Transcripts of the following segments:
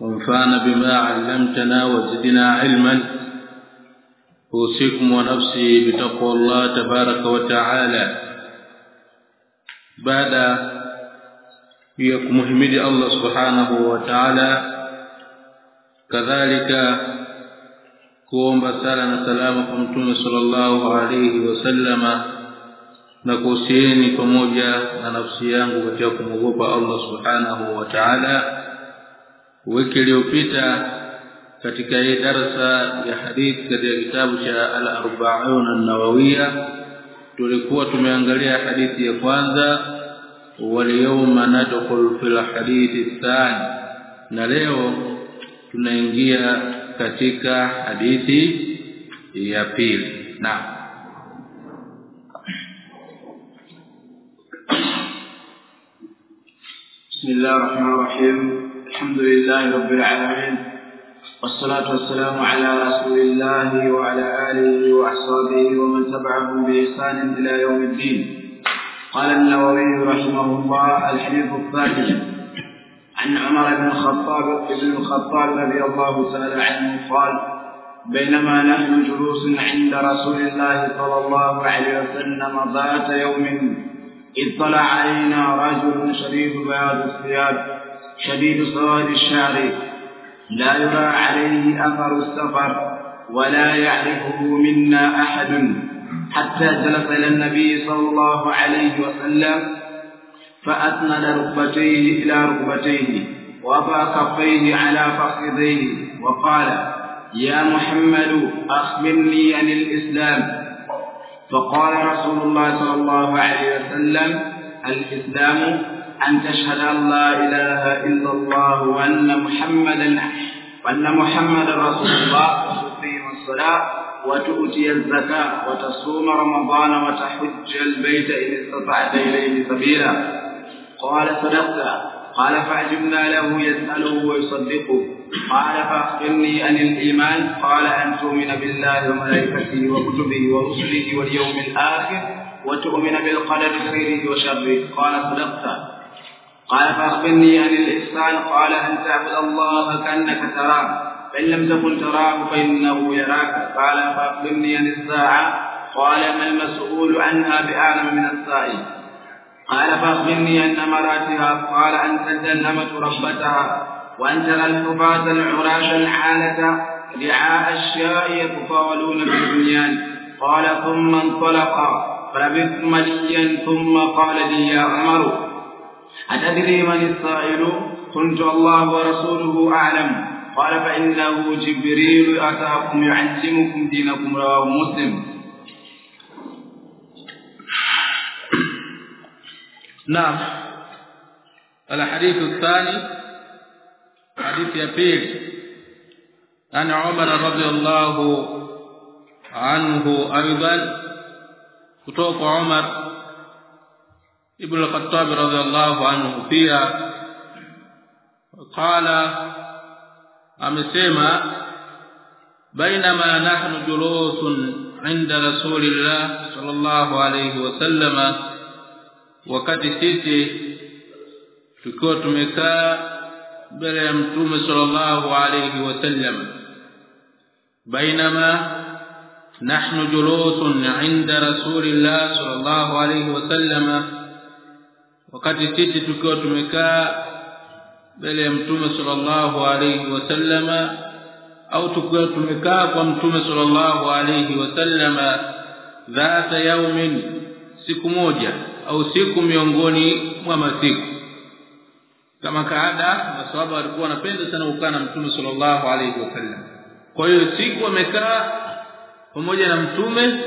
وانفعنا بما علمتنا وزدنا علما. أوصيكم ونفسي بتقوى الله تبارك وتعالى. بعد يكم حمد الله سبحانه وتعالى كذلك كوم بالصلاه والسلام على صلى الله عليه وسلم نكوسيني pamoja na nafsi yangu katika kumwogopa Allah subhanahu wiki iliyopita katika hii darasa ya hadithi katika kitabu cha al-arba'un an-nawawiyya tulikuwa tumeangalia hadithi ya kwanza واليوم ندخل في الحديث الثاني na leo tunaingia katika hadithi ya pili na بسم الله الرحمن الرحيم الحمد لله رب العالمين والصلاة والسلام على رسول الله وعلى آله وأصحابه ومن تبعهم بإحسان إلى يوم الدين. قال النووي رحمه الله الحديث الثاني عن عمر بن الخطاب بن الخطاب رضي الله تعالى عنه قال بينما نحن جلوس عند رسول الله صلى الله عليه وسلم ذات يوم اطلع علينا رجل شديد بياض الثياب. شديد سواد الشعر. لا يرى عليه أثر السفر ولا يعرفه منا أحد. حتى جلس إلى النبي صلى الله عليه وسلم فأسند ركبتيه إلى ركبتيه وضع كفيه على فخذيه وقال يا محمد أخبرني عن الإسلام. فقال رسول الله صلى الله عليه وسلم الإسلام أن تشهد أن لا إله إلا الله وأن محمدا وأن محمدا رسول الله وتقيم الصلاة وتؤتي الزكاة وتصوم رمضان وتحج البيت إن استطعت إليه سبيلا. قال صدقت. قال فعجبنا له يسأله ويصدقه. قال فأخبرني عن الإيمان. قال أن تؤمن بالله وملائكته وكتبه ورسله واليوم الآخر وتؤمن بالقدر خيره وشره. قال صدقت. قال فأخبرني عن الإحسان قال أن تعبد الله كأنك تراه؟ فإن لم تكن تراه فإنه يراك. قال فأخبرني عن الساعة قال ما المسؤول عنها بأعلم من السائل قال فأخبرني عن أمراتها قال أن الأمة ربتها وأن ترى الحفاة العراش الحالة رعاء الشاء يتطاولون في البنيان. قال ثم انطلقا فلبثت مليا ثم قال لي يا عمر أتدري من السائل؟ قلت الله ورسوله أعلم. قال فإنه جبريل أتاكم يعلمكم دينكم رواه مسلم. نعم. الحديث الثاني حديث يبيل عن عمر رضي الله عنه أيضا. kutoka ابن الخطاب رضي الله عنه فيها قال امسما بينما نحن جلوس عند رسول الله صلى الله عليه وسلم وقد سيتي تكون تمكا بلا متوم صلى الله عليه وسلم. بينما نحن جلوس عند رسول الله صلى الله عليه وسلم wakati sisi tukiwa tumekaa mbele ya mtume sallallahu alayhi wasallama au tukiwa tumekaa kwa mtume sallallahu alayhi wasallama dhata yaumin siku moja au siku miongoni mwa masiku. Kama kaada maswahaba walikuwa wanapenda sana kukaa na mtume sallallahu alayhi wasallam kwa hiyo siku wamekaa pamoja na mtume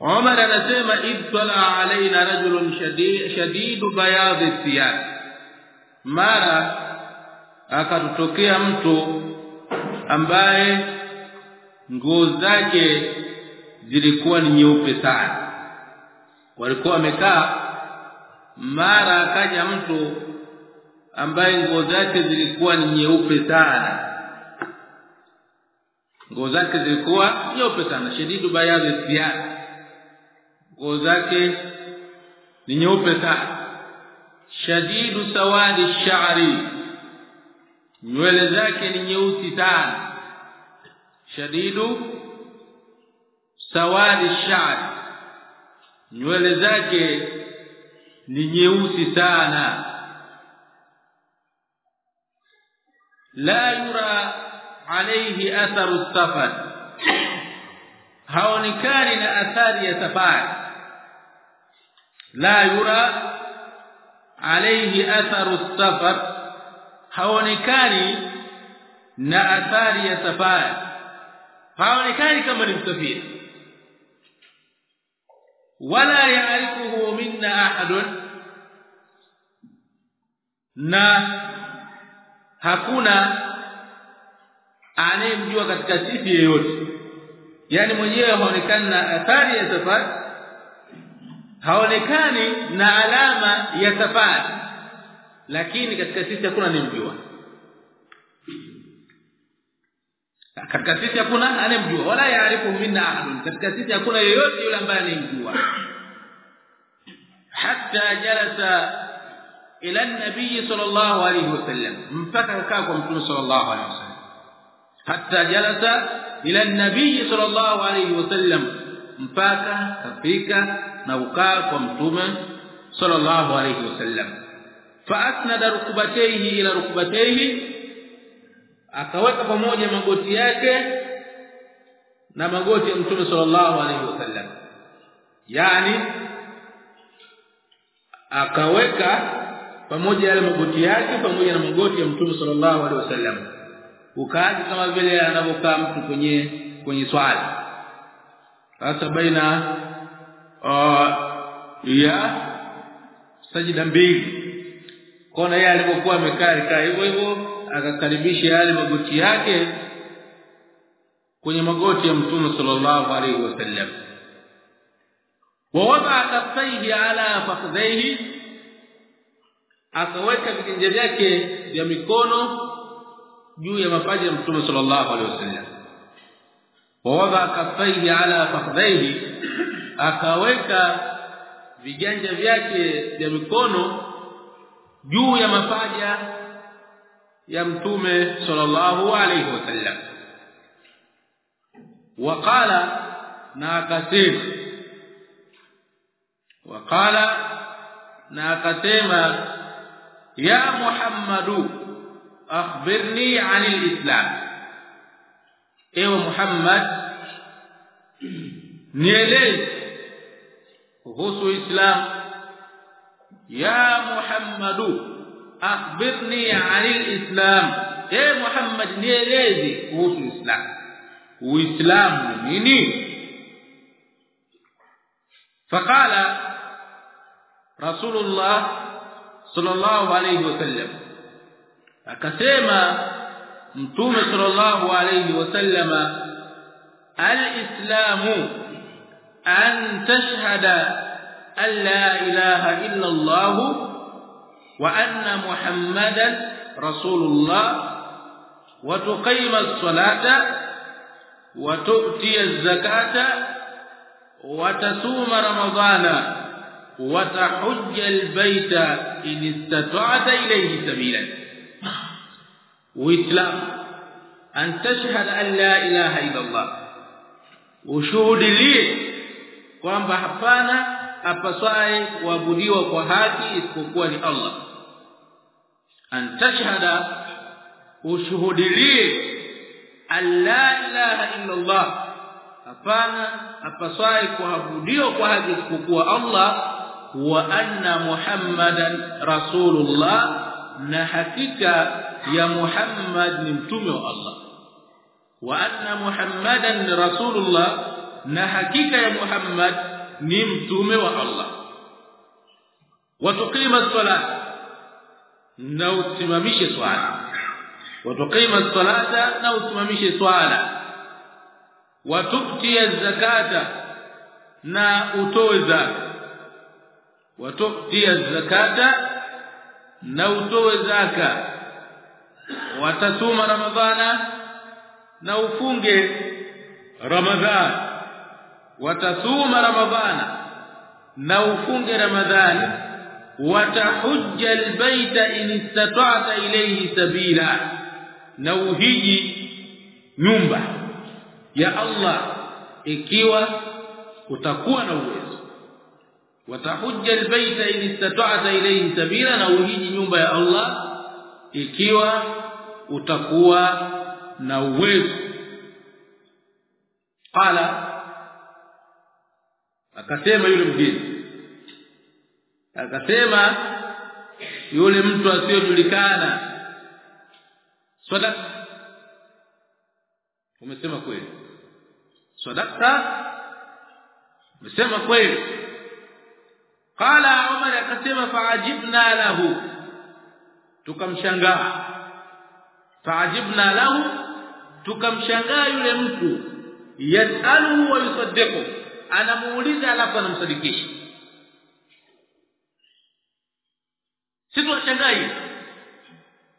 Umar anasema ibtala alaina rajulun shadid shadidu bayadhi thiyab mara akatutokea mtu ambaye nguo zake zilikuwa ni nyeupe sana. Walikuwa wamekaa mara akaja mtu ambaye nguo zake zilikuwa ni nyeupe sana. Nguo zake zilikuwa nyeupe sana. Shadidu bayadhi thiyab nguo zake ni nyeupe sana. Shadidu sawadi sha'ri nywele zake ni nyeusi sana. Shadidu sawadi sha'ri nywele zake ni nyeusi sana. La yura alayhi atharu safar haonekani na athari ya safari la yura alayhi atharu safar haonekani na athari ya safari haonekani kama ni msafiri wala yaarifuhu minna ahadun na hakuna anayemjua katika sisi yeyote. Yani mwenyewe haonekani na athari ya safari haonekani na alama ya safari lakini katika sisi hakuna anayemjua. Katika sisi hakuna anemjua wala yaarifu minna ahadun. Katika sisi hakuna yeyote yule ambaye anemjua hatta jalasa ila an-nabiy sallallahu alayhi wasallam mpaka akakaa kwa mtume sallallahu alayhi wasallam hatta jalasa ila an-nabiy sallallahu alayhi wasallam mpaka kafika na ukaa kwa mtume sallallahu alayhi wasallam. Fa asnada rukbatayhi ila rukbatayhi akaweka pamoja magoti yake na magoti ya mtume sallallahu alayhi wasallam. Yani akaweka pamoja yale magoti yake pamoja na magoti ya mtume sallallahu alaihi wasallam. Ukaaji kama vile anavyokaa mtu kwenye kwenye swala hasa baina uh, ah, ya sajida mbili. Kona yeye alipokuwa amekaa alikaa hivyo hivyo akakaribisha yale magoti yake kwenye magoti ya mtume sallallahu alaihi wasallam. Wawada kaffaihi ala fakhidhaihi akaweka vitenje vyake vya mikono juu ya mapaja ya mtume sallallahu alaihi wasallam. ووضع كفيه على فخذيه akaweka viganja vyake vya mikono juu ya mapaja ya mtume sallallahu alayhi wasallam waqala na akasema waqala na akasema ya muhammadu akhbirni anil islam ewe muhammad نيلي غوسو إسلام يا محمد اخبرني عن الاسلام يا محمد نيلي غصو إسلام واسلام منين فقال رسول الله صلى الله عليه وسلم اكسم متوم صلى الله عليه وسلم الاسلام an tashhada an la ilaha illa allah وأن محمدا رسول الله وتقيم الصلاة وتؤتي الزكاة وتصوم رمضان وتحج البيت إن استطعت إليه سبيلا. وإسلام أن تشهد أن لا إله إلا الله. وشهد لي kwamba hapana apaswaye kuabudiwa kwa haki isipokuwa ni Allah. Antashhada ushuhudilie alla ilaha illa Allah hapana apaswaye kuabudiwa kwa haki isipokuwa Allah wa anna muhammadan rasulullah na hakika ya muhammad ni mtume wa Allah. Wa anna muhammadan rasulullah na hakika ya muhammad ni mtume wa Allah. Watuqima swala na usimamishe swala. Watuqima salata na usimamishe swala. Watuktia zakata na utoe zaka. Watuktia zakata na utoe zaka. Watasuma ramadhana na ufunge ramadhani watasuma ramadhana na ufunge ramadhani watahujja albayta in istata'ta ilayhi sabila na uhiji nyumba ya Allah ikiwa utakuwa na uwezo. Watahujja albayta in istata'ta ilayhi sabila na uhiji nyumba ya Allah ikiwa utakuwa na uwezo. Qala akasema yule mgeni akasema yule mtu asiyojulikana. Sadaka umesema kweli. Sadaka umesema kweli. Qala umar akasema faajibna lahu. Tukamshangaa. Faajibna lahu. Tukamshangaa yule mtu. Yasalu wa yusaddiqu anamuuliza alafu anamsadikisha. Sisi tunashangaa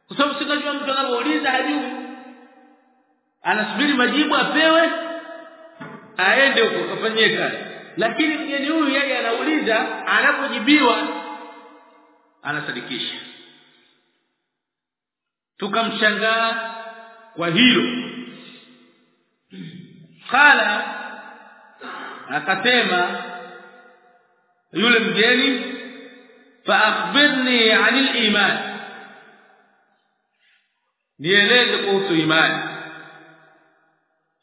kwa sababu sikajua mtu anapouliza hajui. Anasubiri majibu apewe aende huko kafanyie kazi. Lakini mgeni huyu yeye anauliza anapojibiwa anasadikisha. Tukamshangaa kwa hilo. Qala akasema yule mgeni fa akhbirni anil iman nieleze kuhusu imani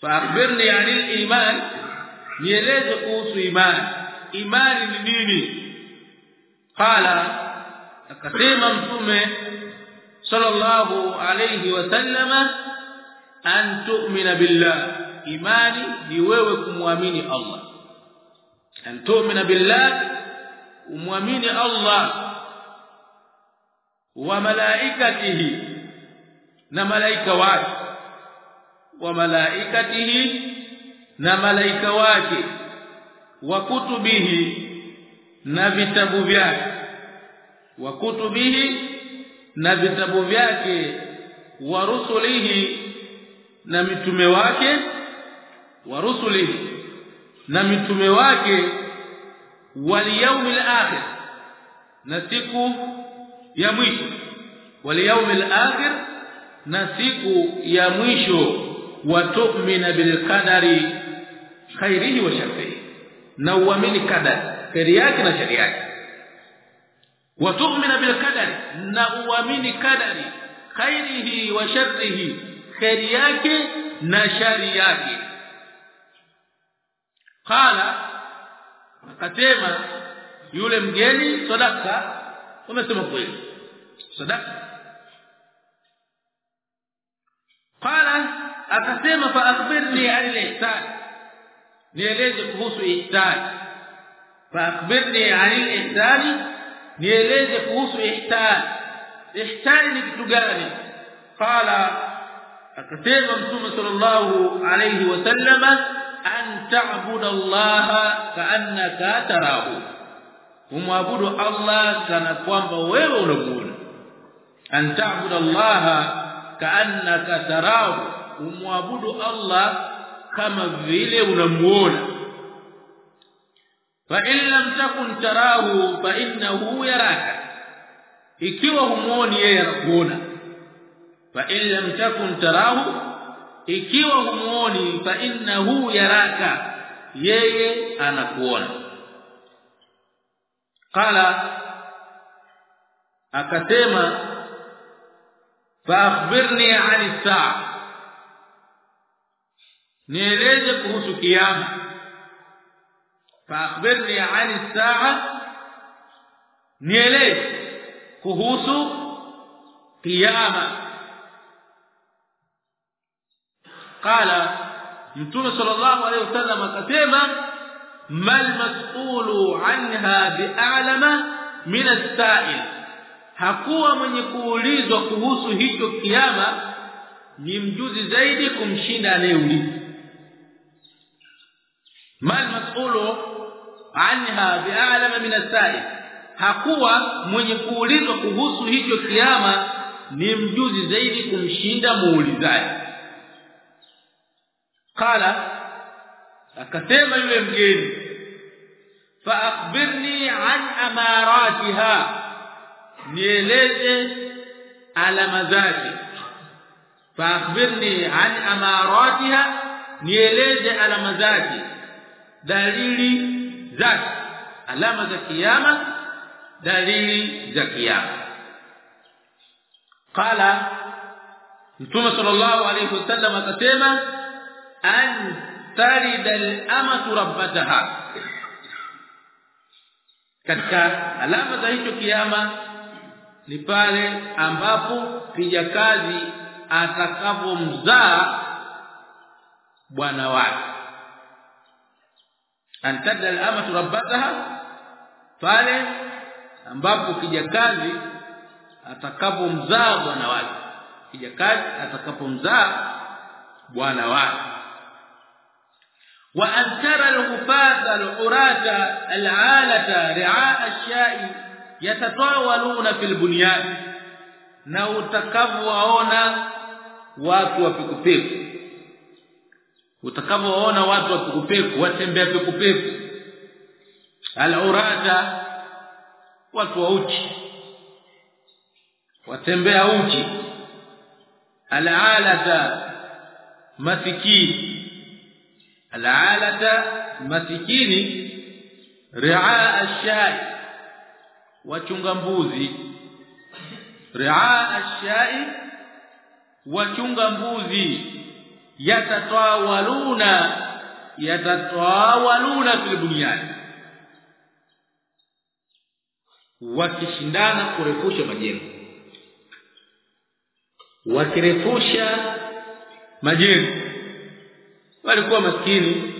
fa akhbirni anil iman nieleze kuhusu imani imani ni nini qala akasema mtume sallallahu alayhi wasallama an tu'mina billah imani ni wewe kumwamini Allah an tu'mina billah umwamini Allah wa malaikatihi na malaika wake. Wa malaikatihi na malaika wake. Wa kutubihi na vitabu vyake. Wa kutubihi na vitabu vyake. Wa rusulihi na mitume wake. Wa rusulihi na mitume wake wal yawmil akhir na siku ya mwisho. Wal yawmil akhir na siku ya mwisho. Wa tu'mina bil qadari khairihi wa sharrihi na uamini kadari khairi yake na shari yake. Wa tu'mina bil qadari na uamini kadari khairihi wa sharrihi khairi yake na shari yake qala akasema yule mgeni sadaka umesema kweli sadaka qala akasema fa akhbirni an al-ihsan nieleze kuhusu ihsan fa akhbirni an al-ihsan nieleze kuhusu ihsan ihsan ni kitu gani qala akasema mtume sallallahu alayhi wasallama an ta'budu Allah ka'annaka tarahu. Umwabudu Allah kana kwamba wewe unamuona. An ta'budu Allah ka'annaka tarahu. Umwabudu Allah kama vile unamuona. Fa in lam takun tarahu fa innahu yaraka. Ikiwa humuoni yeye anakuona. Fa in lam takun tarahu ikiwa humuoni fa innahu yaraka yeye anakuona. Qala akasema fa akhbirni 'ani saa nieleze kuhusu kiyama fa akhbirni 'ani saa nieleze kuhusu kiyama qala mtume صلى الله عليه akasema كما ما المسؤول عنها باعلم من السائل hakuwa من kuulizwa kuhusu hicho kiyama ni mjuzi zaidi kumshinda anayeulizwa mal mas'ulu anha bi'alama min as-sa'il. Hakuwa mwenye kuulizwa kuhusu hicho kiyama ni mjuzi zaidi kumshinda muulizaji. قال اكسم يله مجين فأخبرني عن أماراتها. نيلذ علم ذات فأخبرني عن أماراتها نيلذ علم ذات دليل ذات علامة القيامه دليل القيامه قال نبي صلى الله عليه وسلم اكسمه an tarida al-amatu rabbataha. Katika alama za hicho kiyama ni pale ambapo kijakazi atakapomzaa bwana wake. Antada al-amatu rabbataha pale ambapo kijakazi atakapomzaa bwana wake. Kijakazi atakapomzaa bwana wake antara al-hufata al-urata al-alata ri'a ash-sha'i yatatawaluna fil bunyan na utakavyoona watu wa pikupeku. Utakavyoona watu wa pikupeku watembea pikupeku. Al-urata watu wa uchi. Watembea uchi. Al-alata masikini al-alata masikini ri'a ash-sha'i wachunga mbuzi. Ri'a ash-sha'i wachunga mbuzi. Yatatawaluna yatatawaluna fil wakishindana kurefusha majengo. Wakirefusha majengo walikuwa maskini.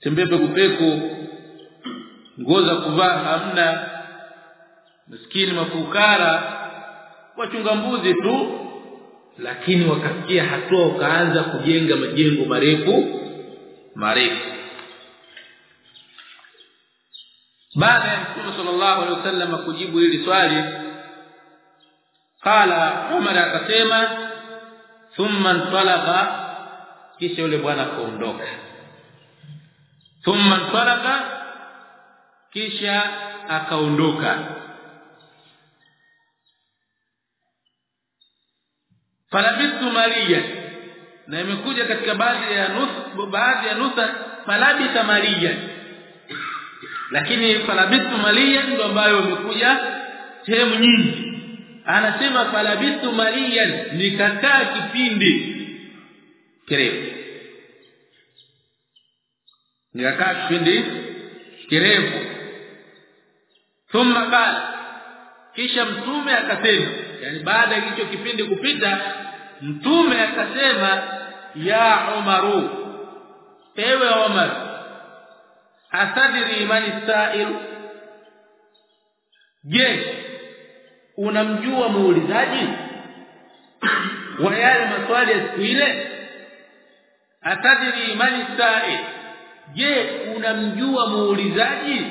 Tembea pekupeku nguo za kuvaa hamna. Maskini mafukara. Wachunga mbuzi tu. Lakini wakafikia hatua wakaanza kujenga majengo marefu marefu. Baada ya Mtume sallallahu alaihi wasallam kujibu hili swali qala Umar akasema thumma talaqa kisha yule bwana kuondoka thumma talaqa kisha akaondoka. Falabistu maliya na imekuja katika baadhi ya nus baadhi ya nusa falabitha maliya lakini falabistu maliya ndio ambayo imekuja sehemu nyingi. Anasema falabistu maliya nikakaa kipindi kirefu nikakaa kipindi kirefu. Thumma qala. Kisha mtume akasema yani baada ya hicho kipindi kupita mtume akasema ya umaru ewe umar asadiri man sa'il? Je unamjua muulizaji? Wa yale maswali ya siku ile? Atadiri man sa'il je unamjua muulizaji?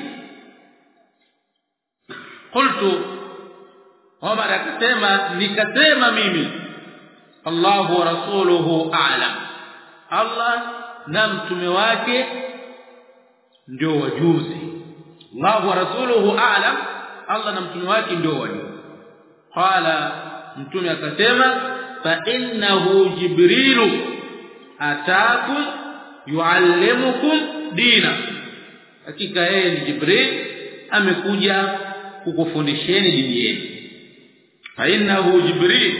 Qultu Omar akasema nikasema mimi Allahu wa rasuluhu a'lam. Allah na mtume wake ndio wajuzi. Allahu wa rasuluhu a'lam Allah na mtume wake ndio wajuzi. Qala mtume akasema fa innahu jibrilu ataakum yuallimukum dina. Hakika yeye ni jibril amekuja kukufundisheni dini yenu. Fa jibril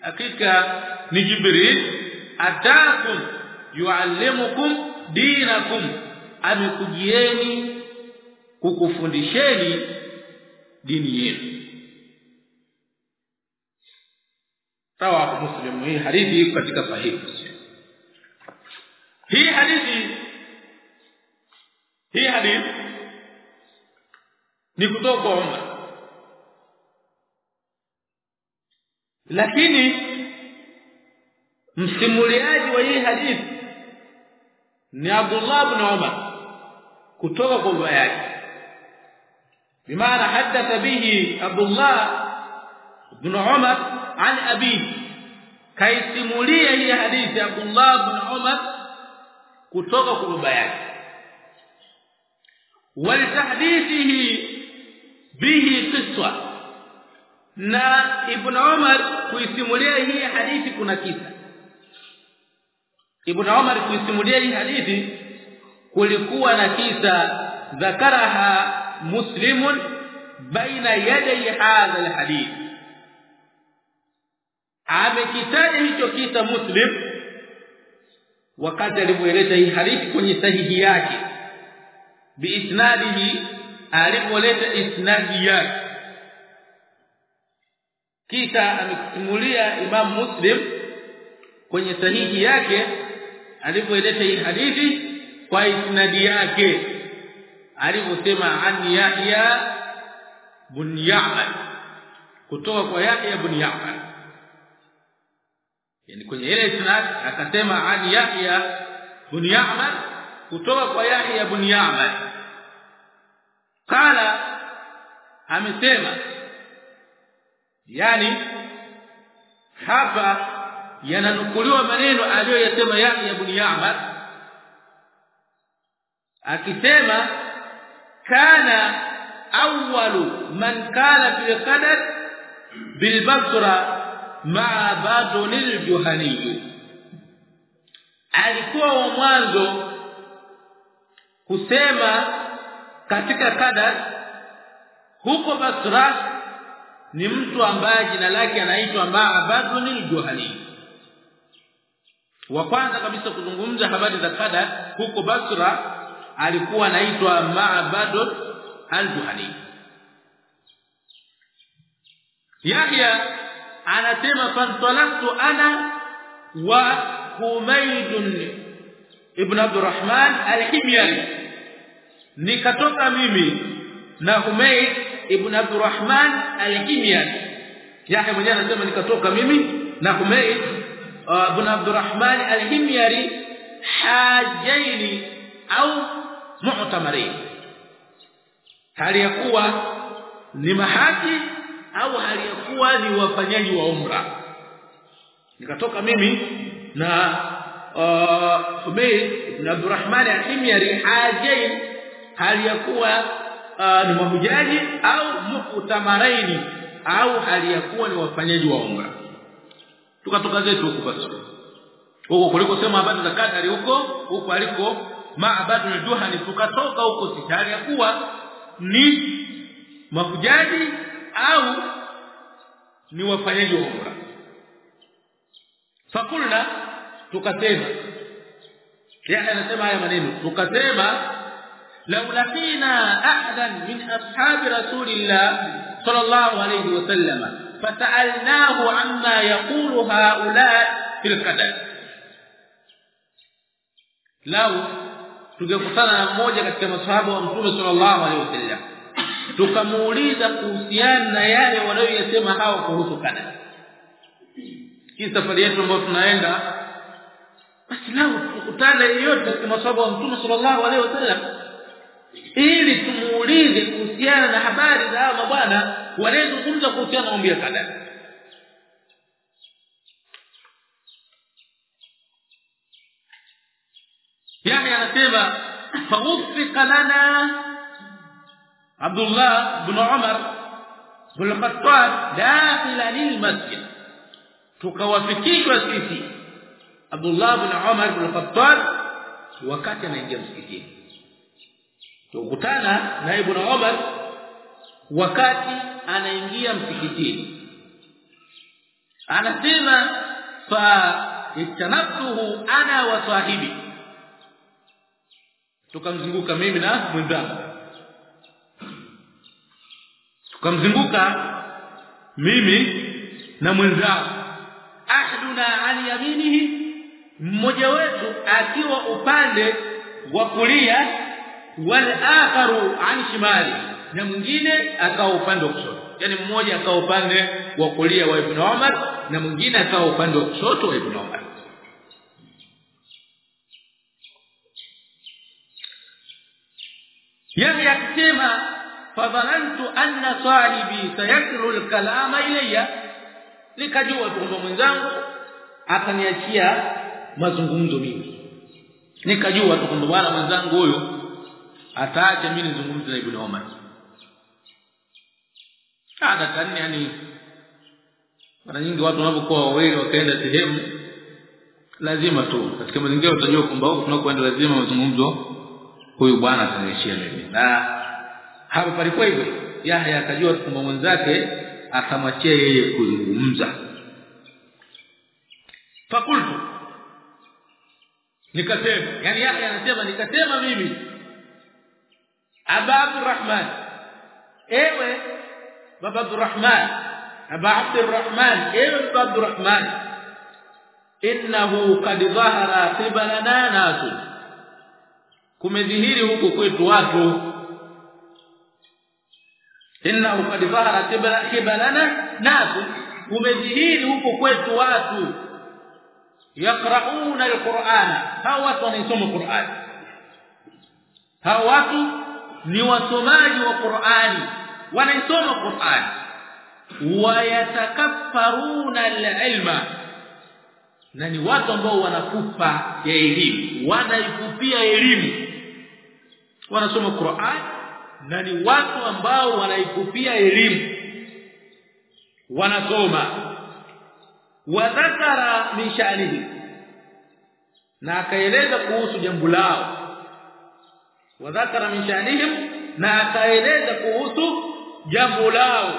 hakika ni jibril. Atakum yuallimukum dinakum amekujieni kukufundisheni dini yenu. Sawa muslimu hii hadithi katika sahihi hii hadithi hii hadithi ni kutoka kwa Umar lakini msimuliaji wa hii hadithi ni Abdullah ibn Umar kutoka kwa baba yake bimaana hadatha bihi Abdullah ibn Umar an abi kaisimulia hii hadithi Abdullah ibn Umar kutoka kwa baba yake. Walitahdithihi bihi qiswa na ibn Umar kuisimulia hii hadithi kuna kisa. Ibn Umar kuisimulia hii hadithi kulikuwa na kisa dhakaraha muslimun baina yaday hadha alhadith. Amekitaja hicho kisa muslim wakati alipoeleza hii hadithi kwenye sahihi yake biisnadihi alipoleta isnadi yake. Kisha amekusimulia Imam Muslim kwenye sahihi yake alipoleta hii hadithi kwa isnadi yake. Aliposema an Yahya bin Ya'mar kutoka kwa Yahya bin Ya'mar yani kwenye ile isnad akasema an Yahya bin Ya'man kutoka kwa Yahya bin Ya'man qala amesema yani hapa yananukuliwa maneno aliyoyasema Yahya ibn Ya'man akisema kana awwalu man kala fil qadar bil basra ma'a badun al juhani. Alikuwa wa mwanzo kusema katika kadar huko Basra ni mtu ambaye jina lake anaitwa Ma'badun al-Juhani wa kwanza kabisa kuzungumza habari za kadar huko Basra alikuwa anaitwa Ma'badun al-Juhani Yahya anasema fantalaqtu ana wa Humayd ibn Abdurrahman al-Himyari. Nikatoka mimi na Humayd ibn Abdurrahman al-Himyari. Yake mwenyewe anasema nikatoka mimi na Humayd uh, ibn Abdurrahman al-Himyari hajaini au mu'tamarin hali ya kuwa ni mahaji au hali ni wafanyaji wa umra. Nikatoka mimi na uh, Umayr ibn Abdurrahman al-Himyari hajain hali ya kuwa uh, ni mahujaji au mukutamaraini au hali ya kuwa ni wafanyaji wa umra. Tukatoka zetu huko basi. Huko kuliko sema habari za kadari huko huko aliko maabadu al-juhani tukatoka huko sitari ya kuwa ni mahujaji au ni wafanyaji wa umra fakulna tukasema yeye anasema haya maneno tukasema law laqina ahadan min ashabi rasulillah sallallahu alayhi wasallam fasalnahu amma yaqulu haula fil qadar law tungekutana na mmoja katika maswahaba wa mtume sallallahu alayhi wasallam tukamuuliza kuhusiana na yale wanayoyasema hao kuhusu kana hii safari yetu ambayo tunaenda basi lao tukutane yote kwa sababu wa mtume sallallahu alaihi wasallam. Ili tumuulize kuhusiana na habari za hao mabwana wanayozungumza kuhusiana na mambo ya kana yani anasema fa lana Abdullah ibn Umar bin Khattab dakhilan lilmasjid tukawafikishwa sisi. Abdullah ibn Umar ibn wakati anaingia msikitini. Tukutana na Ibn Umar wakati anaingia msikitini. Anasema fa itanabtuhu ana wa sahibi. Tukamzunguka mimi na mwenzangu tukamzunguka mimi na mwenzao. Ahduna ali yaminihi mmoja wetu akiwa upande wa kulia wal akharu an shimali na mwingine akawa upande wa kushoto. Yani mmoja akao upande wa kulia wa Ibn Umar na mwingine akao upande wa kushoto wa Ibn Umar yani akisema fadhanantu anna sahibi sayakru alkalama ilayya. Nikajua kwamba mwenzangu ataniachia mazungumzo mimi. Nikajua kwamba bwana mwenzangu huyo ataacha mimi nizungumze na Ibn Omar. Ada tani yani mara nyingi watu wanapokuwa wawili wakaenda sehemu lazima tu katika mazingira utajua kwamba huko tunakoenda lazima mazungumzo huyu bwana ataniachia mimi. Na hapo palikuwa hivyo Yahya akajua kwamba mwenzake akamwachia yeye kuzungumza. Fakultu nikasema yani Yahya anasema nikasema mimi Aba Abdurrahman. Ewe baba Abdurrahman Aba Abdurrahman ewe baba Abdurrahman. Innahu qad dhahara qibalana nasu kumedhihiri huko kwetu watu innahu zahara dhahara kibalana nasu umedhihiri huko kwetu watu. Yaqra'una alqur'ana. Hawa watu wanaisoma Qur'an hawa watu ni wasomaji wa Qur'ani. Wanaisoma Qur'an wayatakaffaruna alilma. Na ni watu ambao wanakufa ya elimu. Wanaikupia elimu. Wanasoma Qur'an na ni watu ambao wanaikupia elimu. Wanasoma. Wadhakara min sha'nihi. Na akaeleza kuhusu jambo lao. Wadhakara min sha'nihim na akaeleza kuhusu jambo lao.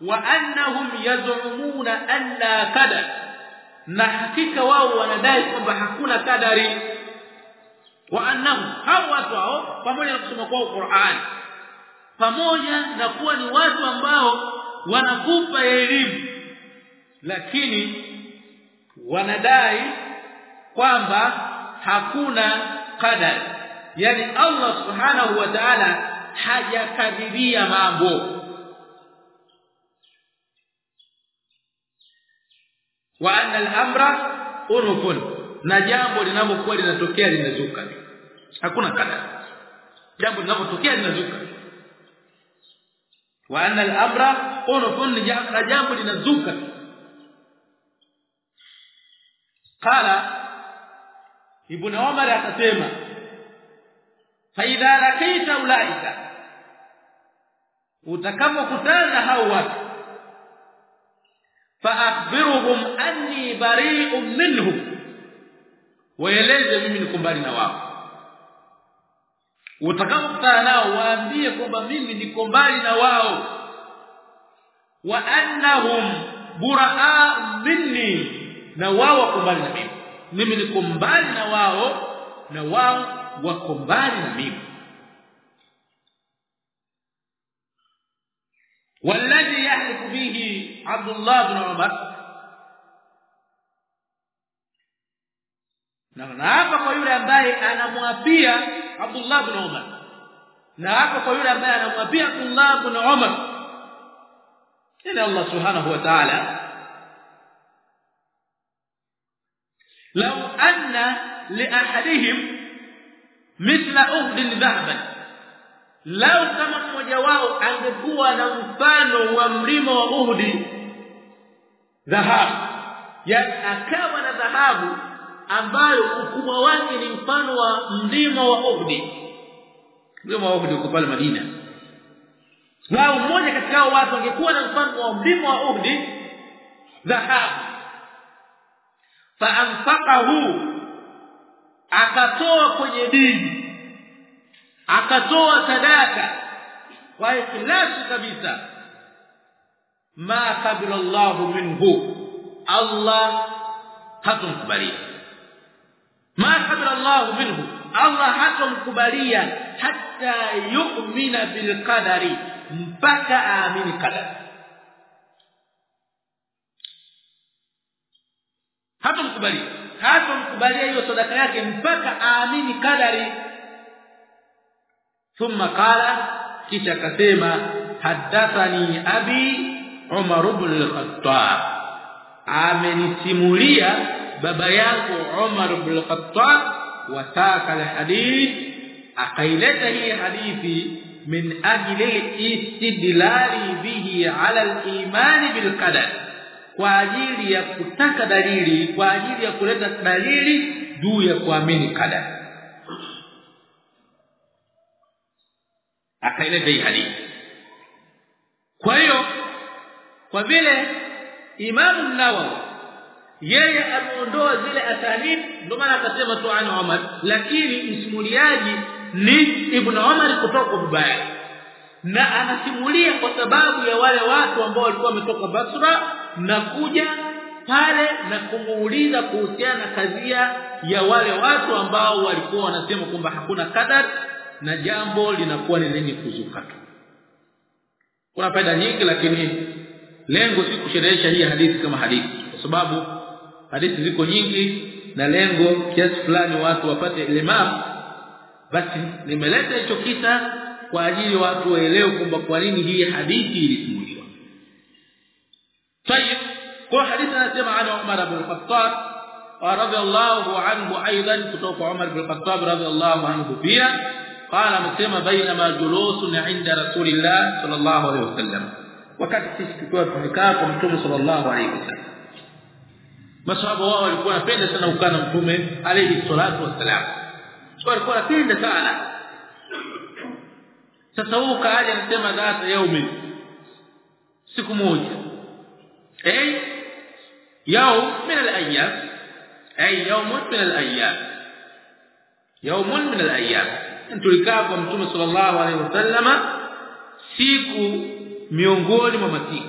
Wa annahum yaz'umuna anna kadar na hakika wao wanadai kwamba hakuna kadari wa annahu hao watu hao pamoja na kusoma kwao Qur'an. Pamoja na kuwa ni watu ambao wanakupa elimu lakini wanadai kwamba hakuna qadar. Yani Allah subhanahu wa ta'ala hajakadiria mambo. Wa anna al-amra na jambo linapokuwa linatokea linazuka hakuna kadar jambo linapotokea linazuka. Wa anna al-amra unufun na jambo linazuka. Qala ibn umar atasema fa idha laqita ulaika utakapokutana hao watu akhbiruhum anni bari'un minhum waeleze mimi niko mbali na wao utakapokutana nao waambie kwamba mimi niko mbali na wao wa annahum buraa minni na wao wako mbali na mimi mimi niko mbali na wao na wao wako mbali na mimi والذي يحلف به عبد الله بن عمر na hapa kwa yule ambaye anamwapia Abdullah ibn Umar na hapa kwa yule ambaye anamwapia Abdullah ibn Umar ila Allah subhanahu wa ta'ala لو أن لأحدهم مثل أهد ذهبا لو kama mmoja wao angekuwa na mfano wa mlima wa Uhud dhahabu ya akawa na dhahabu ambayo ukubwa wake ni mfano wa mlima wa Uhud. Mlima wa Uhud uko pale Madina. Wao mmoja katika hao watu angekuwa na mfano wa mlima wa Uhud dhahabu. Faanfaqahu akatoa kwenye dini. Akatoa sadaka. Kwa ikhlasi kabisa. Ma qabila Allahu minhu. Allah hatumkubalia ما قدر الله منه. الله حكمكبالي حتى يؤمن بالقدر. بقى من قدر. حكمكبالي حكمكبالي هي صدقه yake بقى امن قدر. ثم قال كيشا كما حدثني أبي عمر بن الخطاب. امن سيمليا baba yako Umar ibn al-Khattab wataka alhadith akaileta hii hadithi min ajli istidlali bihi ala al-iman bil qadar kwa ajili ya kutaka dalili kwa ajili ya kuleta dalili juu ya kuamini qadar. Akaileta hii hadithi. Kwa hiyo kwa vile Imam Nawawi yeye ameondoa zile asanid ndio maana akasema tu ana Umar lakini msimuliaji ni Ibn Umar kutoka yake. Na anasimulia kwa sababu ya wale watu ambao walikuwa wametoka Basra na kuja pale na kumuuliza kuhusiana na kadhia ya wale watu ambao walikuwa wanasema kwamba hakuna kadar na jambo linakuwa ni lenye kuzuka tu. Kuna faida nyingi lakini lengo si kusherehesha hii hadithi kama hadithi. Kwa sababu hadithi ziko nyingi na lengo kiasi fulani watu wapate elimu basi nimeleta hicho kisa kwa ajili watu waelewe kwamba kwa nini hii hadithi ilisimuliwa طيب kwa hadithi anasema ana Umar ibn Khattab radiyallahu anhu aidan kutoka Umar ibn Khattab radiyallahu anhu pia قال amesema bainama julusun inda rasulillah sallallahu alayhi wasallam wakati sisi tukiwa tumekaa kwa mtume sallallahu alayhi wasallam masahaba wao walikuwa wanapenda sana kukaa na mtume alayhi salatu wasalam walikuwa wanapenda sana sasa huyu kaali anasema dhata yaumi siku moja ay يوم من الأيام اي يوم من الأيام يوم من الأيام tulikaa kwa mtume sallallahu alaihi wasallama siku miongoni mwa masiku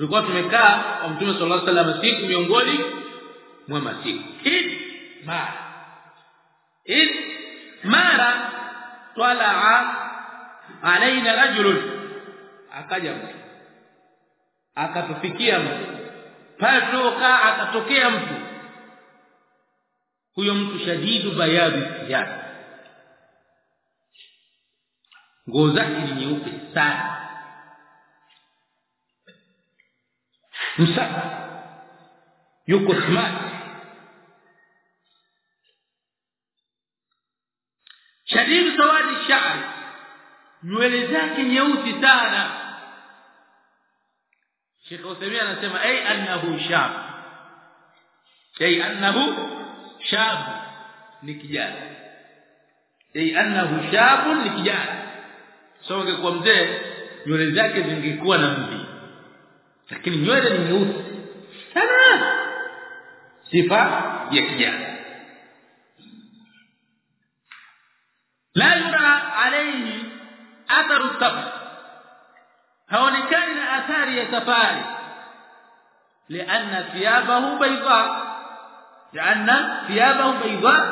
tulikuwa tumekaa kwa mtume sallallahu alaihi wasallam siku miongoni mwa masiku. Id mara. Id mara twalaa alaina rajulun. Akaja mtu. Akatufikia mtu. Patoka akatokea mtu. Huyo mtu shadidu bayadi yake nguo zake ni nyeupe sana msafi yuko smart. Shadidu sawadi sha'ri nywele zake nyeusi sana. Sheikh Uthaymeen anasema ay annahu shab. Ay annahu shab. Ni kijana. Ay annahu shab ni kijana. So ungekuwa mzee nywele zake zingekuwa na lakini nywele ni nyeusi sana sifa ya kijana la yura alayhi atharu safar haonekani na athari ya safari لأن ثيابه بيضاء لأن ثيابه بيضاء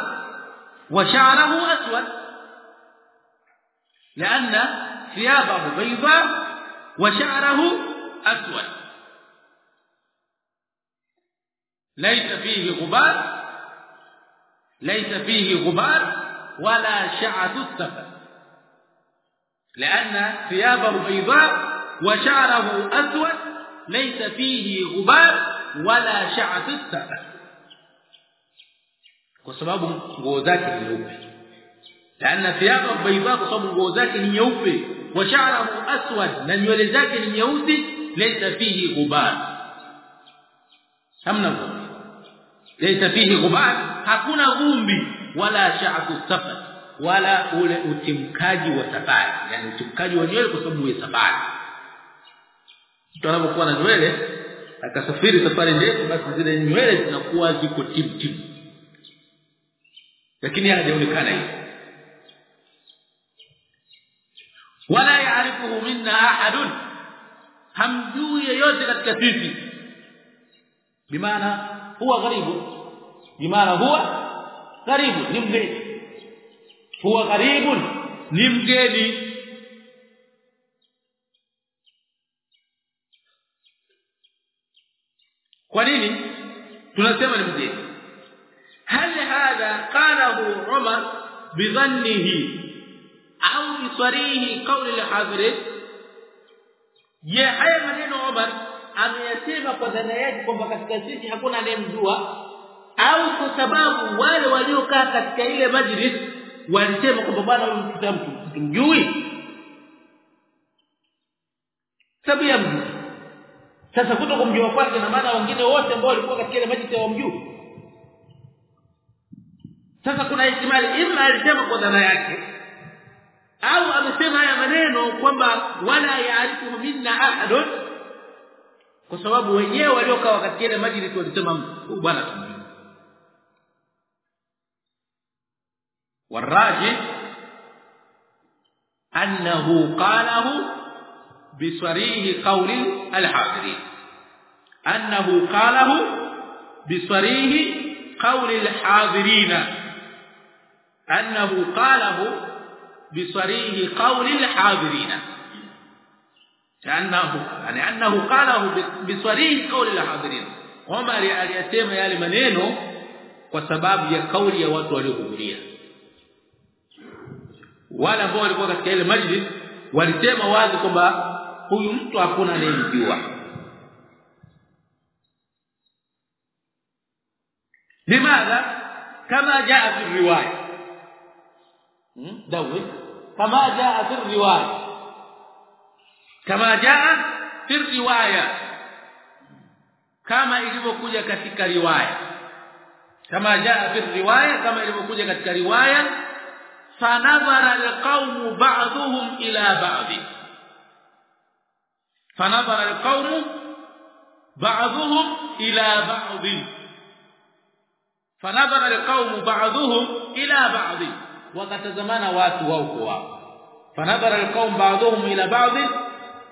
وشعره أسود لأن ثيابه بيضاء وشعره أسود ليس فيه غبار ليس فيه غبار ولا شعث السفر. لأن ثيابه بيضاء وشعره أسود ليس فيه غبار ولا شعث السفر. وسبب غوزات نيوبي لأن ثيابه بيضاء وسبب غوذاك نيوبي وشعره أسود ونيوله ذاك نيوسي ليس فيه غبار. سمنا غبار laysa fihi ghubar hakuna vumbi wala sha'atu safar wala ule utimkaji wa safari. Yani utimkaji wa nywele kwa sababu ya safari. Mtu na nywele akasafiri safari ndefu basi zile nywele zinakuwa ziko tip tip. Lakini hajaonekana hivi wala yaarifuhu minna ahadun. Hamjui yeyote katika sisi. Bimaana huwa gharibu bimaana huwa? Karibu ni mgeni. Huwa karibu ni mgeni. Kwa nini? Tunasema ni mgeni. Hal hadha qalahu umar bidhannihi au bisarihi qawli al-hadirin je haya maneno Umar ameyasema kwa dhana yake kwamba katika sisi hakuna anayemjua au kwa sababu wale waliokaa katika ile majlis walisema kwamba bwana huyu mtu. Sababu ya mjui. Sasa kuto kumjua kwake na maana wengine wote ambao walikuwa katika ile majlis hawamjui. Sasa kuna ihtimali ima alisema kwa dhana yake au amesema haya maneno kwamba wala yaarifu minna ahadun kwa sababu wenyewe waliokaa katika ile majlis walisema bwana والراجح أنه قاله بصريح قول الحاضرين. أنه قاله بصريح قول الحاضرين. أنه قاله بصريح قول الحاضرين. كأنه يعني أنه قاله بصريح قول الحاضرين. Omar aliyasema yale maneno kwa sababu ya kauli ya watu waliohudhuria wale ambao walikuwa katika ile majlis walisema wazi kwamba huyu mtu hakuna anayemjua. Limadha kama jaa fi riwaya. Hmm? dawi kama jaa fi riwaya. Kama jaa fi riwaya. Kama ilivyokuja katika riwaya. Kama jaa fi riwaya kama ilivyokuja katika riwaya فنظر القوم بعضهم إلى بعض. فنظر القوم بعضهم إلى بعض. فنظر القوم بعضهم إلى بعض. وكتزمانا زمان wao kwa فنظر القوم بعضهم إلى بعض.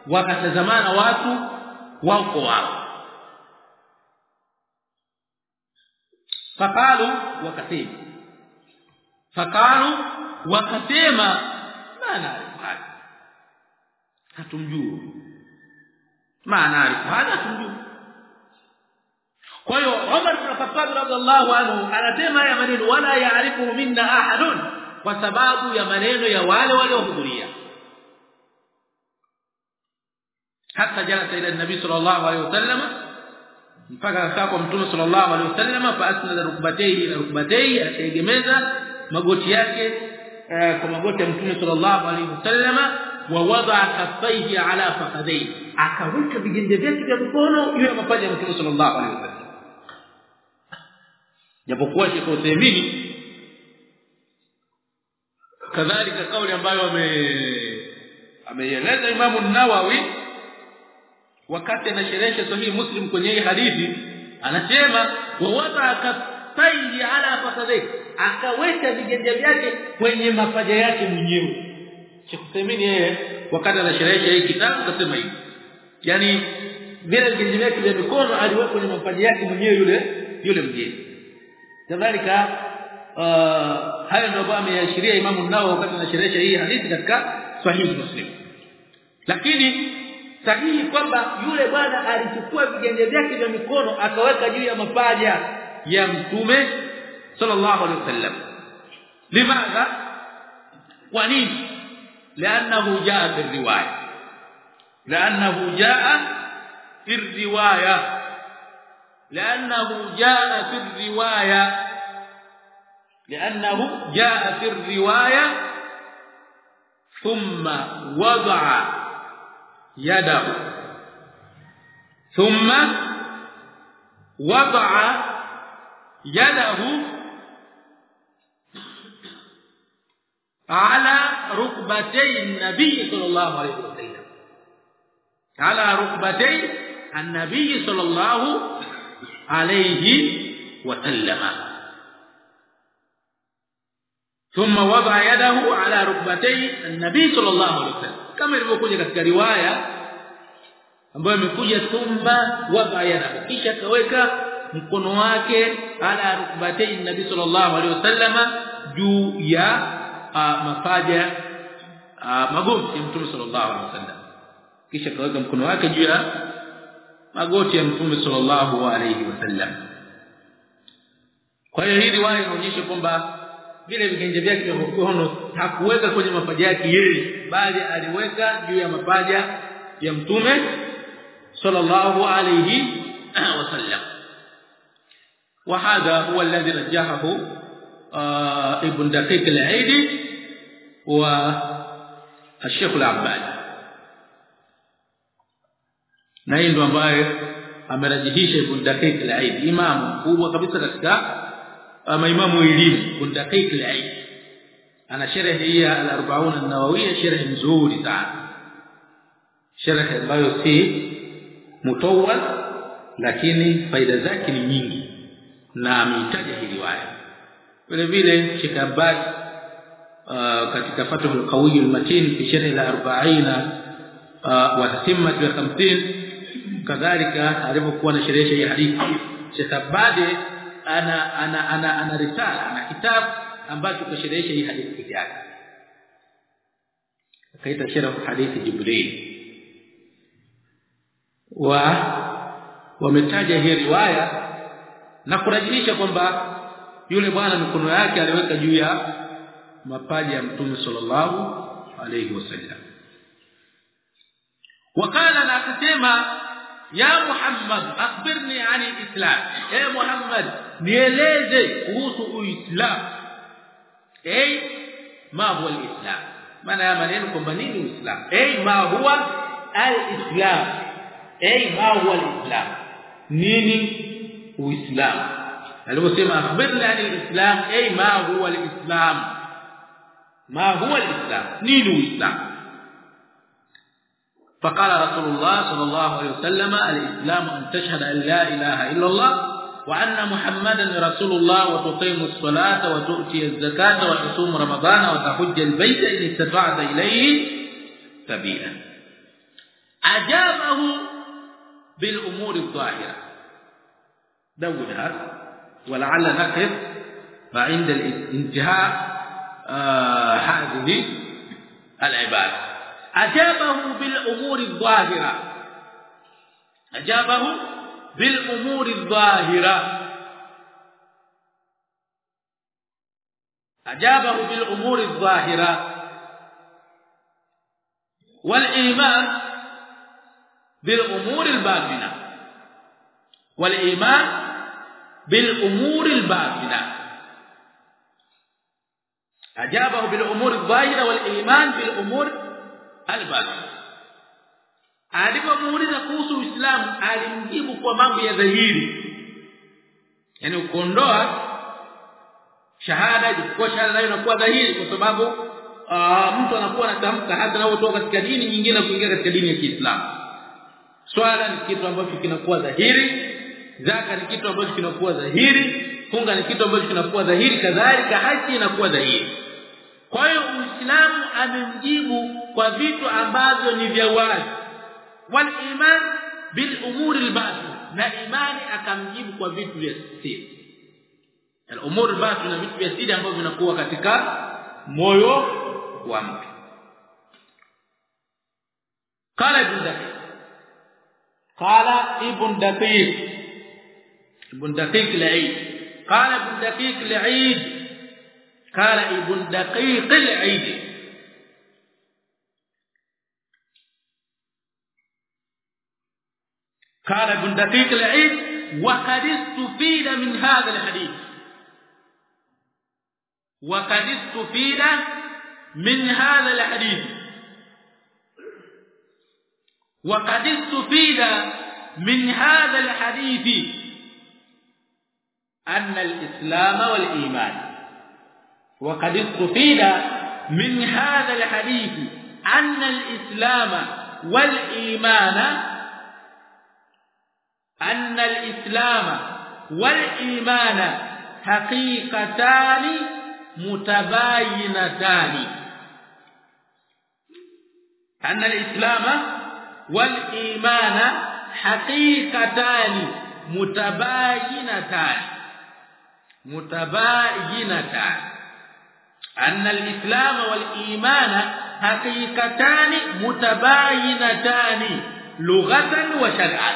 وكتزمانا watu wao kwa فقالوا وكثير faqalu wakasema maana hada hatumjui maana hada hatumjui kwa hiyo Umar ibn Khattab radhiallahu anhu anasema haya maneno wala yaarifu minna ahadun kwa sababu ya maneno ya wale waliohudhuria hata jalasa ila nabii sallallahu alaihi wasallam mpaka akakaa kwa mtume sallallahu alaihi wasallam fa asnada rukbatayhi rukbatayhi akaegemeza magoti yake kwa magoti ya mtume sallallahu alaihi wasallam wa wada'a kaffaihi ala faqadayhi. Akaweka vigende vyake vya mkono juu ya mapaja ya mtume sallallahu alaihi wasallam. Japokuwa Sheikh Uthaymeen kadhalika kauli ambayo ame ameieleza Imam an-Nawawi wakati anasherehesha sahihi Muslim kwenye hii hadithi anasema wa wada kaffaihi ala fakadhi akaweka viganja vyake kwenye mapaja yake mwenyewe. Sheikh yeye wakati anasherehesha hii kitabu akasema hivi. Yani vile viganja vyake vya mikono aliweka kwenye mapaja yake mwenyewe yule yule mgeni. Kadhalika uh, hayo ndio ambayo ameashiria Imamu Nawawi wakati anasherehesha hii hadithi katika sahihi Muslim. Lakini sahihi kwamba yule bwana alichukua viganja vyake vya mikono akaweka juu ya mapaja ya mtume sallallahu alaihi wasallam limadha kwa nini لأنه جاء في الرواية. لأنه جاء في الرواية. لأنه جاء في الرواية. لأنه جاء في الرواية. ثم وضع يده. ثم وضع يده على ركبتي النبي صلى الله عليه وسلم. على ركبتي النبي صلى الله عليه وسلم. ثم وضع يده على ركبتي النبي صلى الله عليه وسلم. كما يقول لك في رواية ambayo imekuja tumba wadha yana. Kisha kaweka mkono wake ala rukbatay nabii sallallahu alaihi wasallam juu mapaja magoti ya mtume sallallahu alaihi wasallam kisha kaweka mkono wake juu ya magoti ya mtume sallallahu alaihi wasallam kwa hiyo hii riwaya inaonyesha kwamba vile viganja vyake vya mkono hakuweka kwenye mapaja yake yeye bali aliweka juu ya mapaja ya mtume sallallahu alayhi wasallam وهذا هو الذي رجحه ibn Daqiq al-Aidi wa Sheikh al-Abbad na hii ndio ambaye amerajihisha Ibn Daqiq al-Aid imamu kubwa kabisa katika maimamu elimu Ibn Daqiq al-Aid ana sharh hii al-40 an-nawawiyya sharh mzuri sana. Sharh ambayo si mutawwal lakini faida zake ni nyingi. Na ameitaja hili waya vile vile Sheikh Abbas katika Fathul Qawiy al-Matin fi sharh al-40 wa tatimmat bi 50 kadhalika alipokuwa na sherehe ya hadithi. Sheikh Abbas ana ana ana ana risala ana kitabu ambacho kasherehesha hii hadithi yake. Akaita sharh hadithi Jibril. Wa wametaja hii riwaya na kurajilisha kwamba yule bwana mikono yake aliweka juu ya mapaja ya Mtume sallallahu alayhi wasallam. Wakala na akasema ya Muhammad akhbirni ani islam eh Muhammad nieleze kuhusu uislam eh ma huwa alislam? Maana ya maneno kwamba nini uislam eh ma huwa alislam. Eh ma huwa alislam? Nini uislamu aliposema akhbirni ani alislam eh ma huwa alislam ma huwa alislam nini uislamu فقال رسول الله صلى الله عليه وسلم الإسلام أن تشهد أن لا إله إلا الله وأن محمدا رسول الله وتقيم الصلاة وتؤتي الزكاة وتصوم رمضان وتحج البيت إن استطعت إليه سبيلا. أجابه بالأمور الظاهرة. دونها ولعل نقف فعند الانتهاء آه هذه العبادة أجابه بالأمور الظاهرة. أجابه بالأمور الظاهرة. أجابه بالأمور الظاهرة. والإيمان بالأمور الباطنة. والإيمان bil umuri albatina ajabahu bil umuri albatina wal iman bil umuri albatina alipomuuliza kuhusu Uislamu alimjibu kwa mambo ya dhahiri. Yani kuondoa shahada kwa shahada nayo inakuwa dhahiri kwa sababu ah, mtu anakuwa anatamka hata anapotoka katika dini nyingine kuingia katika dini ya Kiislamu. Swala ni kitu ambacho kinakuwa dhahiri zaka ni kitu ambacho kinakuwa dhahiri funga ni kitu ambacho kinakuwa dhahiri kadhalika haji inakuwa dhahiri kwa hiyo Uislamu amemjibu kwa vitu ambavyo ni vya wazi wal iman bil umuri al batin na imani akamjibu kwa vitu vya siri al umur al batin na vitu vya siri ambavyo vinakuwa katika moyo wa mtu قال ابن دقيق قال ابن دقيق ابن دقيق العيد قال ابن دقيق العيد قال ابن دقيق العيد قال ابن دقيق العيد وقد استفيد من هذا الحديث. وقد استفيد من هذا الحديث. وقد استفيد من هذا الحديث. أن الإسلام والإيمان. وقد استفيد من هذا الحديث أن الإسلام والإيمان أن الإسلام والإيمان حقيقتان متباينتان. أن الإسلام والإيمان حقيقتان متباينتان. متباينتان أن الإسلام والإيمان حقيقتان متباينتان لغة وشرعا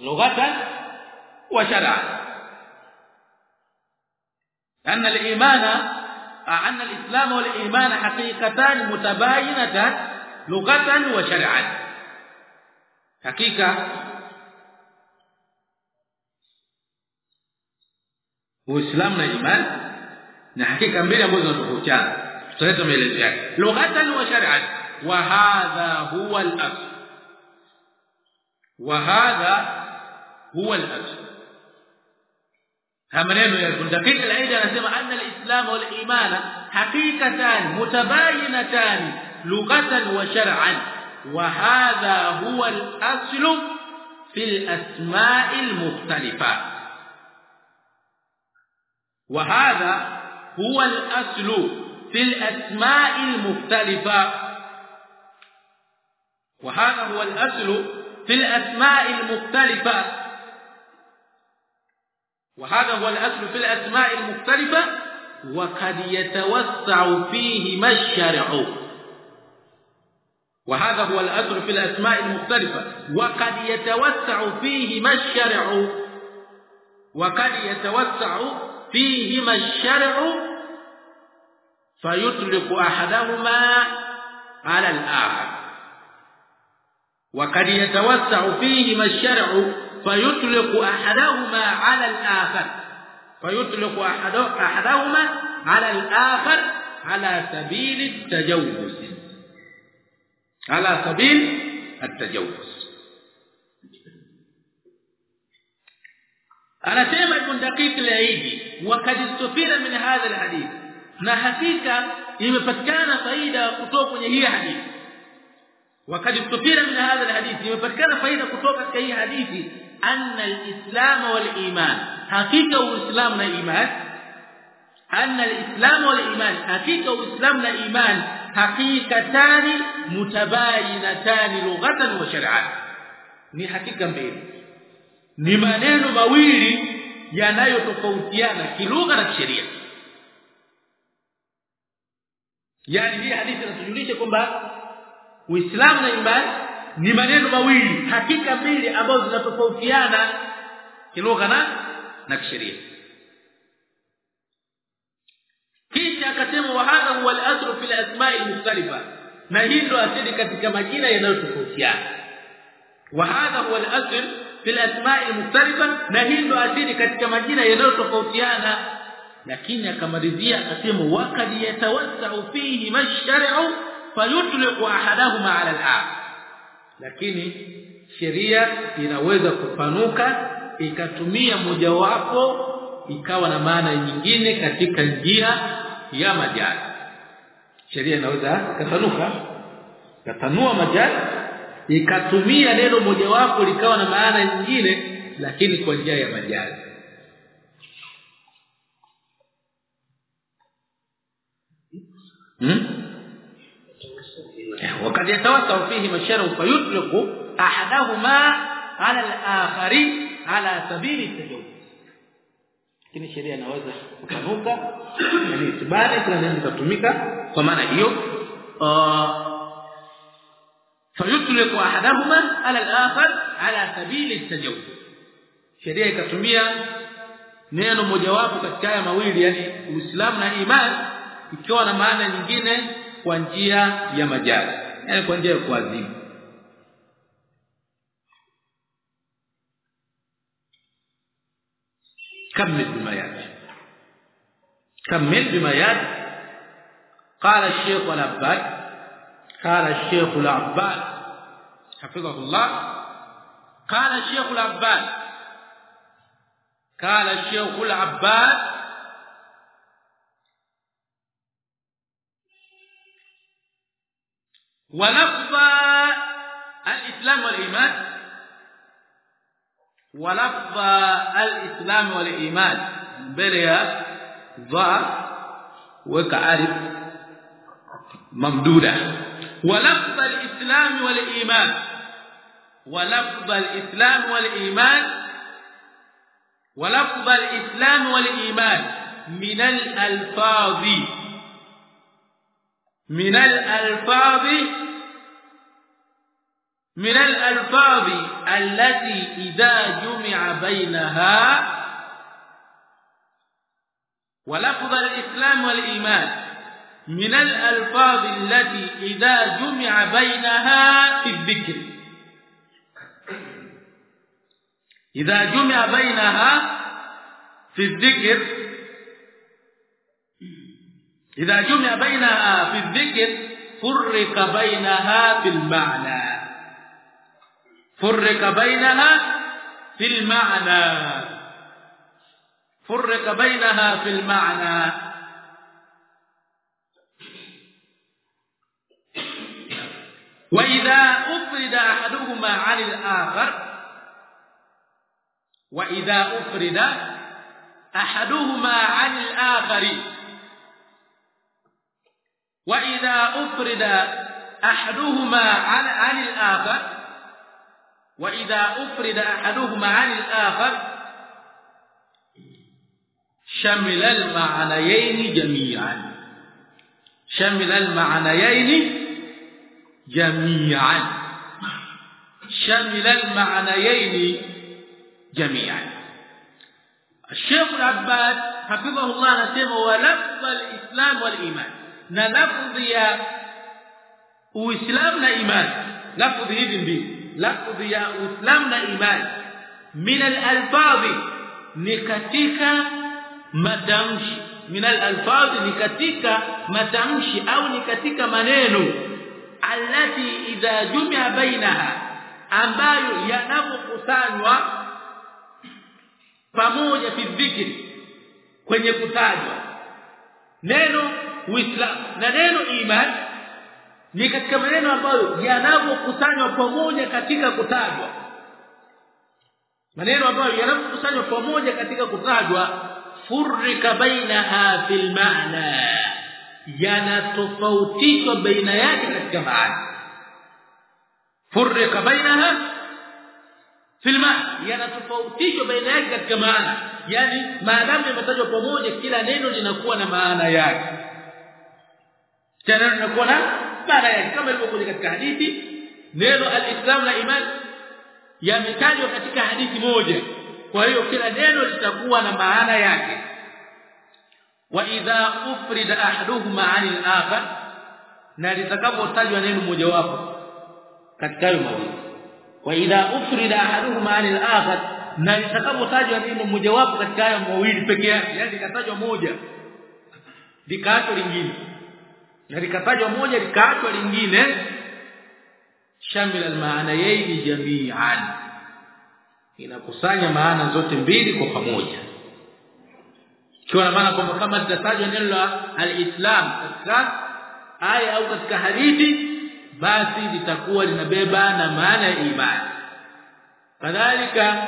لغة وشرعا أن الإيمان أن الإسلام والإيمان حقيقتان متباينتان لغة وشرعا حقيقة uislamu na imani na hakika mbili ambazo zinatofautiana tutaleta maelezo yake lughatan wa shar'an wa hadha huwa al-asl wa hadha huwa al-asl maneno ya Daqiq al-Aid anasema anna al-islam wal iman haqiqatan mutabayinatan lughatan wa shar'an wa hadha huwa al-asl fi al-asma' al-mukhtalifat وهذا هو الأصل في الأسماء المختلفة. وهذا هو الأصل في الأسماء المختلفة. وهذا هو الأصل في الأسماء المختلفة. وقد يتوسع فيه ما الشرع. وهذا هو الأصل في الأسماء المختلفة. وقد يتوسع فيه ما الشرع. وقد يتوسع فيهما الشرع فيطلق أحدهما على الآخر. وقد يتوسع فيهما الشرع فيطلق أحدهما على الآخر. فيطلق أحدهما على الآخر على سبيل التجوز. على سبيل التجوز. Anasema ibn daqiq al-aidi wakad istufira min hadha al-hadith na hakika imepatikana faida kutoka kwenye hii hadithi wakad istufira min hadha al-hadith imepatikana faida kutoka katika hii hadithi anna al-islam wal iman hakika uislamu na iman anna al-islam wal iman hakika uislamu na iman hakikatani mutabayinatani lughatan wa shar'an ni hakika mbili ni maneno mawili yanayotofautiana kilugha na kisheria. Yani hii hadithi inatujulisha kwamba Uislamu na imani ni maneno mawili hakika mbili ambazo zinatofautiana kilugha na na kisheria. Kisha akasema wa hadha huwa al-aslu fil al-mukhtalifa. Na hii ndo asili katika majina yanayotofautiana. Wa hadha huwa al-asl fil asma'i al-mukhtalifa na hii ndo asili katika majina yanayotofautiana. Lakini akamalizia akasema waqad yatawassau fihi mashari'u fayutliqu ahadahuma 'ala al-akhar lakini sheria inaweza kupanuka ikatumia mojawapo ikawa na maana nyingine katika njia ya majali sheria inaweza katanuka katanua majali ikatumia neno mojawapo likawa na maana nyingine lakini kwa njia ya majali وقد يتوسع فيه مشاره فيطلق احدهما على الاخر على سبيل التجوز lakini sheria inaweza kupanuka yani itibari kuna neno litatumika kwa maana hiyo fayutliqu ahadahuma ala al-akhar ala sabili at-tajawuz sheria ikatumia neno mojawapo katika haya mawili yani Uislamu na imani ikiwa na maana nyingine kwa njia ya majali yani kwa njia ya kuadhibu كمل بما ياتي كمل بما ياتي قال الشيخ العباد قال الشيخ العباد حفظه الله قال الشيخ العباد قال الشيخ العباد ولفظ الإسلام والإيمان ولفظ الإسلام والإيمان بليا ضع وكعرف ممدودة. ولفظ الإسلام والإيمان. ولفظ الإسلام والإيمان. ولفظ الإسلام والإيمان. من الألفاظ. من الألفاظ. من الألفاظ التي إذا جمع بينها. ولفظ الإسلام والإيمان. من الألفاظ التي إذا جمع بينها في الذكر. إذا جمع بينها في الذكر إذا جمع بينها في الذكر فرق بينها في المعنى. فرق بينها في المعنى. فرق بينها في المعنى. وإذا أفرد أحدهما عن الآخر وإذا أفرد أحدهما عن الآخر وإذا أفرد أحدهما عن عن الآخر وإذا أفرد أحدهما عن الآخر شمل المعنيين جميعا. شمل المعنيين جميعا شمل المعنيين جميعا الشيخ العباد حفظه الله نسمه ولفظ الإسلام والإيمان نلفظ يا uislamu na imani lafdhi hivi mbili lafdhi ya uislamu na imani min al-alfadhi ni katika matamshi min al-alfadhi ni katika matamshi au ni katika maneno allati idha jumia bainaha ambayo yanapokusanywa pamoja fi dhikri kwenye kutajwa. Neno uislamu na neno iman ni katika maneno ambayo yanapokusanywa pamoja katika kutajwa. Maneno ambayo yanapokusanywa pamoja katika kutajwa furrika bainaha fil ma'na yanatofautishwa baina yake katika maana furrika bainaha fil ma yanatofautishwa baina yake katika maana yani maadamu yametajwa pamoja kila neno linakuwa na maana yake. Tena linakuwa na maana yake. Kama ilivyokuja katika hadithi neno al-islam na iman yametajwa katika hadithi moja. Kwa hiyo kila neno litakuwa na maana yake wa idha ufrida ahaduhuma 'anil akhar na litakapotajwa neno mmoja wapo katika hayo mawili. Wa idha ufrida ahaduhuma 'anil akhar na litakapotajwa neno mmoja wapo katika hayo mawili peke yake yani likatajwa moja likaachwa lingine. Na likatajwa moja likaachwa lingine shamil almaanayaini jami'an. Inakusanya maana zote mbili kwa pamoja ikiwa na maana kwamba kama litatajwa neno la alislam katika aya au katika hadithi basi litakuwa linabeba na maana ya imani. Kadhalika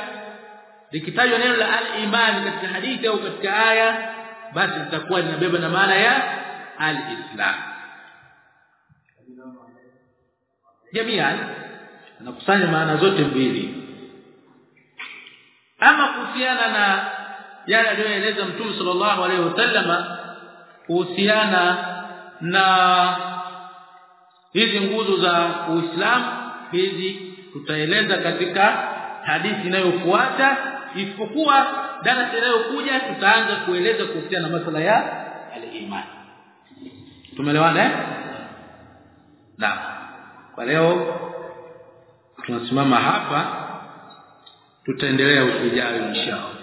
likitajwa neno la alimani katika hadithi au katika aya basi litakuwa linabeba na maana ya alislam. Jamian anakusanya maana zote mbili. Ama kuhusiana na yale aliyoeleza mtume sallallahu alaihi wasallama kuhusiana na hizi nguzo za Uislamu hizi tutaeleza katika hadithi inayofuata. Isipokuwa darasa inayokuja tutaanza kueleza kuhusiana na masuala ya al-iman. Tumeelewana eh? Na kwa leo tunasimama hapa tutaendelea ujao inshallah